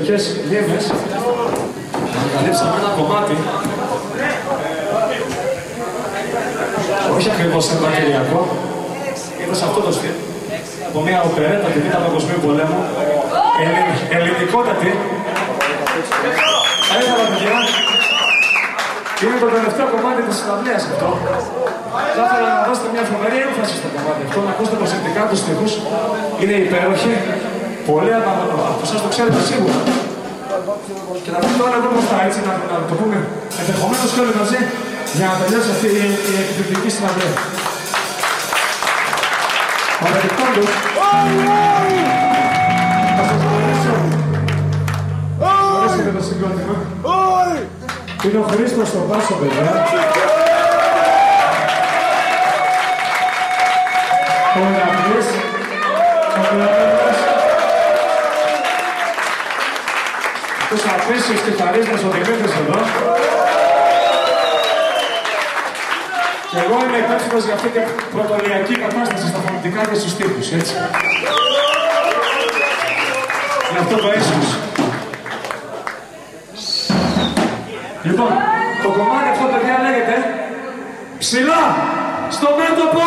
Ποιες λίμνες ανακαλύψαμε ένα κομμάτι. Όχι ακριβώς ευαγγελιακό είναι σε αυτό το στυλ. Από μια οπερέτα τη Β' Παγκοσμίου Πολέμου. Ελλην, ελληνικότατη. Θα ήθελα παιδιά είναι το τελευταίο κομμάτι της συναυλίας αυτό. Θα ήθελα να δώσετε μια φοβερή έμφαση στο κομμάτι αυτό να ακούσετε προσεκτικά τους στίχους. Είναι υπέροχοι Πολλοί από εσάς το ξέρετε σίγουρα. Και να πούμε τώρα εδώ μπροστά, έτσι, να, να το πούμε ενδεχομένως και όλοι μαζί, για να τελειώσει αυτή η, η εκπληκτική συναυλία. Παραδεικτόντως, θα σας μιλήσω. Μπορέσετε το συγκρότημα. Είναι ο Χρήστος στο Πάσο, παιδιά. Τους αφήσεις κιθαρίστες ο Δημήτρης εδώ. Και εγώ είμαι υπεύθυνος για αυτή την πρωτολιακή κατάσταση στα φωνητικά και στους τύπους, έτσι. Για αυτό το έσχος. Λοιπόν, το κομμάτι αυτό, παιδιά, λέγεται «Ψηλά στο μέτωπο».